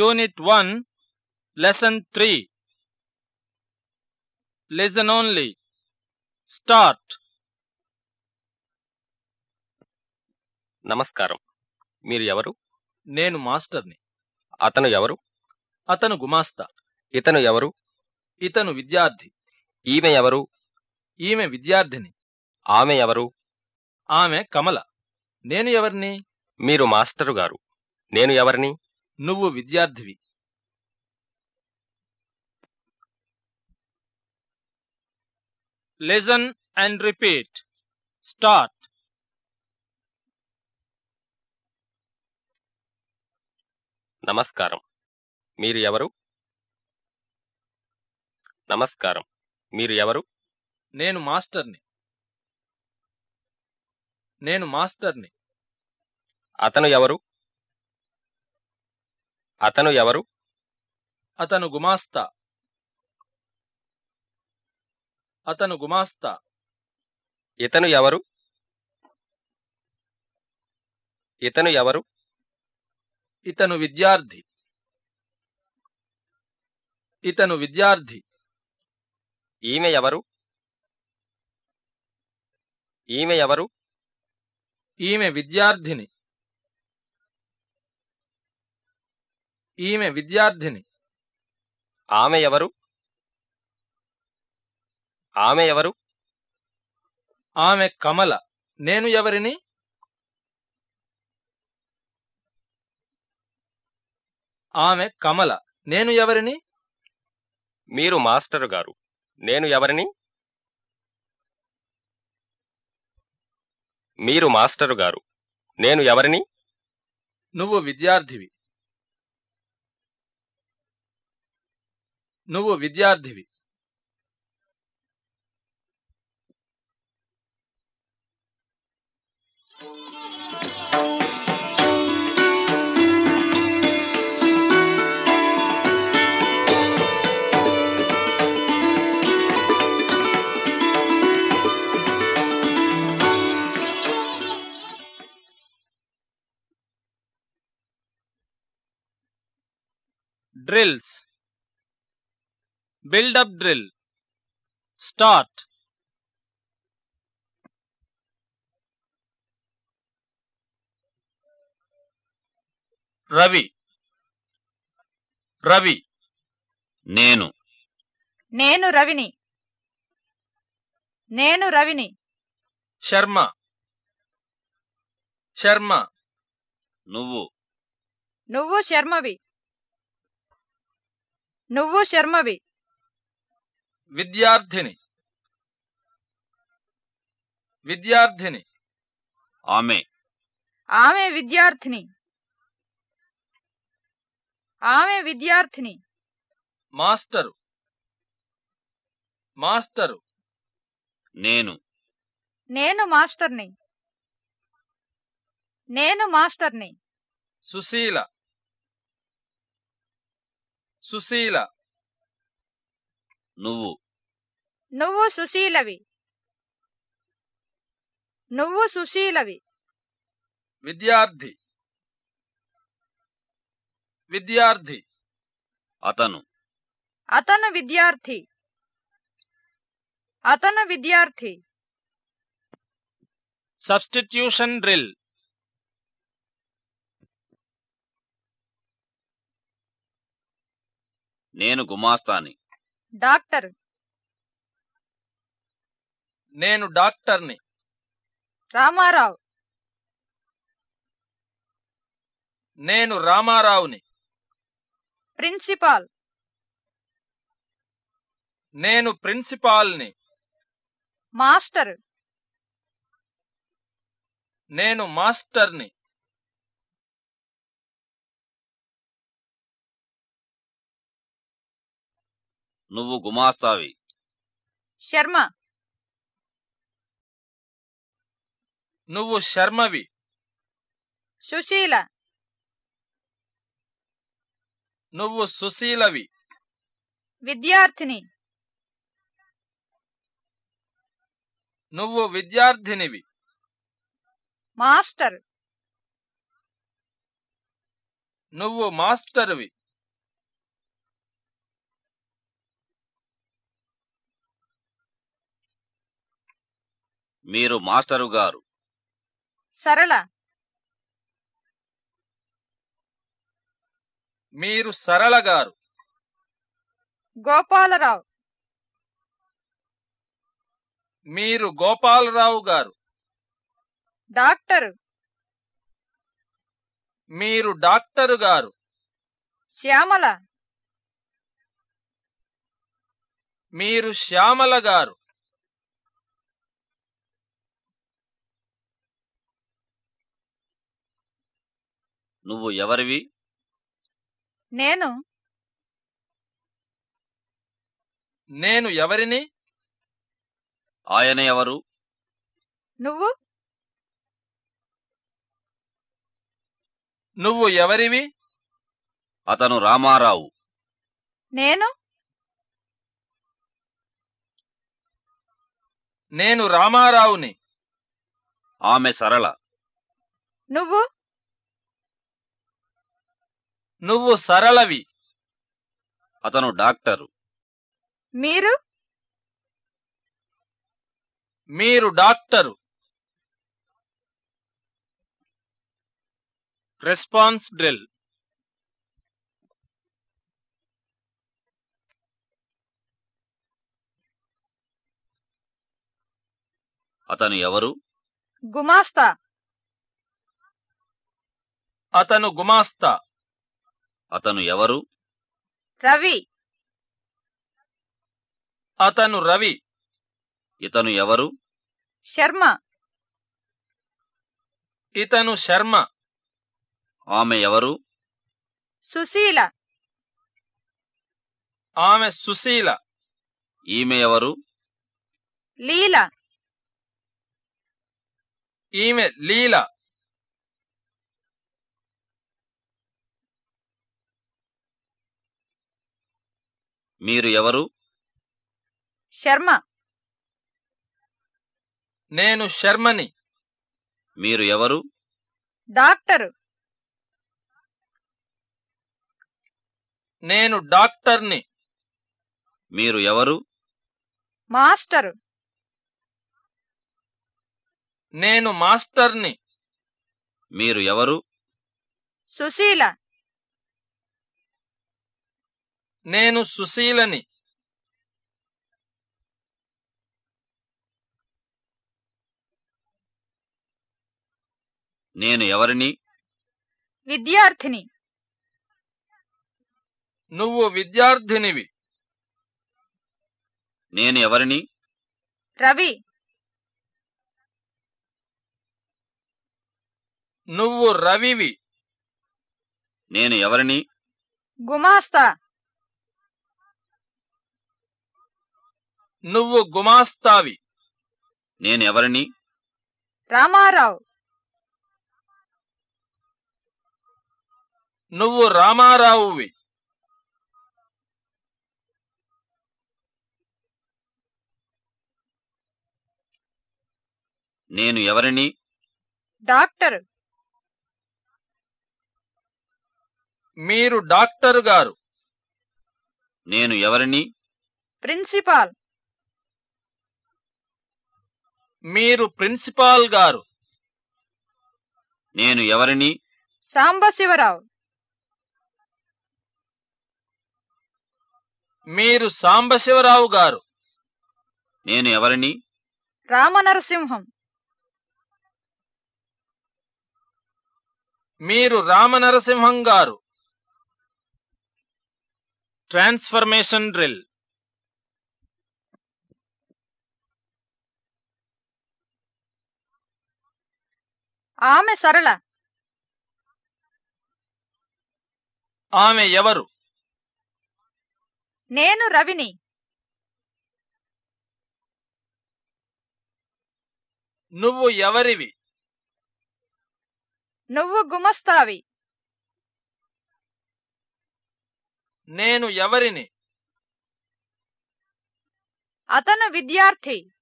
Unit one lesson three listen only start నమస్కారం. మీరు ఎవరు? నేను మాస్టర్ని. అతను ఎవరు? అతను గుమాస్తా. ఇతను ఎవరు? ఇతను విద్యార్థి. ఈమె ఎవరు? ఈమె విద్యార్థిని. ఆమె ఎవరు? ఆమె కమల. నేను ఎవరిని? మీరు మాస్టరు గారు. నేను ఎవరిని? నువ్వు విద్యార్థివి. లిజన్ అండ్ రిపీట్ స్టార్ట్ నమస్కారం. మీరు ఎవరు? నమస్కారం. మీరు ఎవరు? నేను మాస్టర్ని. నేను మాస్టర్ని. అతను ఎవరు? అతను ఎవరు? అతను గుమాస్తా. అతను గుమాస్తా. ఇతను ఎవరు? ఇతను ఎవరు? ఇతను విద్యార్థి. ఇతను విద్యార్థి. ఈమె ఎవరు? ఈమె ఎవరు? ఈమె విద్యార్థిని. ఈమె విద్యార్థిని. ఆమె ఎవరు? ఆమె ఎవరు? ఆమె కమల. నేను ఎవరిని? ఆమె కమల. నేను ఎవరిని? మీరు మాస్టరు గారు. నేను ఎవరిని? మీరు మాస్టరు గారు. నేను ఎవరిని? నువ్వు విద్యార్థివి. నువ్వు విద్యార్థివి drills buildup drill. Start. Ravi. Ravi. నేను. నేను రవిని. నేను రవిని. శర్మ. శర్మ. నువ్వు. నువ్వు శర్మవి. నువ్వు శర్మవి. విద్యార్థిని. విద్యార్థిని. ఆమె. ఆమె విద్యార్థిని. ఆమె విద్యార్థిని. మాస్టరు. మాస్టరు. నేను. నేను మాస్టర్ని. నేను మాస్టర్ని. సుశీల. సుశీల. నువ్వు. నువ్వు సుశీలవి. నువ్వు సుశీలవి. విద్యార్థి. విద్యార్థి. అతను. అతను విద్యార్థి. అతను విద్యార్థి. Substitution drill. నేను గుమాస్తాని. డాక్టర్. నేను డాక్టర్ని. రామారావు. నేను రామారావుని. ప్రిన్సిపాల్. నేను ప్రిన్సిపాల్ని. మాస్టర్. నేను మాస్టర్ని. నువ్వు గుమాస్తావి. శర్మ. నువ్వు శర్మవి. సుశీల. నువ్వు సుశీలవి. విద్యార్థిని. నువ్వు విద్యార్థినివి. మాస్టర్. నువ్వు మాస్టర్వి. మీరు మాస్టరు గారు. సరళ. మీరు సరళ గారు. గోపాలరావు. మీరు గోపాలరావు గారు. డాక్టరు. మీరు డాక్టరు గారు. శ్యామల. మీరు శ్యామల గారు. నువ్వు ఎవరివి? నేను. నేను ఎవరిని? ఆయన ఎవరు? నువ్వు. నువ్వు ఎవరివి? అతను రామారావు. నేను. నేను రామారావుని. ఆమె సరళ. నువ్వు. నువ్వు సరళవి. అతను డాక్టరు. మీరు? మీరు డాక్టరు. Response drill. అతను ఎవరు? గుమాస్తా. అతను గుమాస్తా. అతను ఎవరు? రవి. అతను రవి. ఇతను ఎవరు? శర్మ. ఇతను శర్మ. ఆమె ఎవరు? సుశీల. ఆమె సుశీల. ఈమె ఎవరు? లీల. ఈమె లీల. మీరు ఎవరు? శర్మ. నేను శర్మని. మీరు ఎవరు? డాక్టరు. నేను డాక్టర్ని. మీరు ఎవరు? మాస్టరు. నేను మాస్టర్ని. మీరు ఎవరు? సుశీల. నేను సుశీలని. నేను ఎవరిని? విద్యార్థిని. నువ్వు విద్యార్థినివి. నేను ఎవరిని? రవి. నువ్వు రవివి. నేను ఎవరిని? గుమాస్తా. నువ్వు గుమాస్తావి. నేను ఎవరిని రామారావు. నువ్వు రామారావువి. నేను ఎవరిని? డాక్టరు. మీరు డాక్టరు గారు. నేను ఎవరిని? ప్రిన్సిపాల్. మీరు ప్రిన్సిపాల్ గారు. నేను ఎవరిని? సాంబశివరావు. మీరు సాంబశివరావు గారు. నేను ఎవరిని? రామనరసింహం. మీరు రామనరసింహం గారు. Transformation drill. ఆమె సరళ. ఆమె ఎవరు? నేను రవిని. నువ్వు ఎవరివి? నువ్వు గుమస్తావి. నేను ఎవరిని? అతను విద్యార్థి.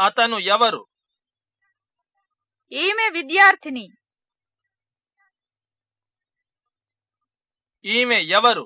అతను ఎవరు? ఈమె విద్యార్థిని. ఈమె ఎవరు?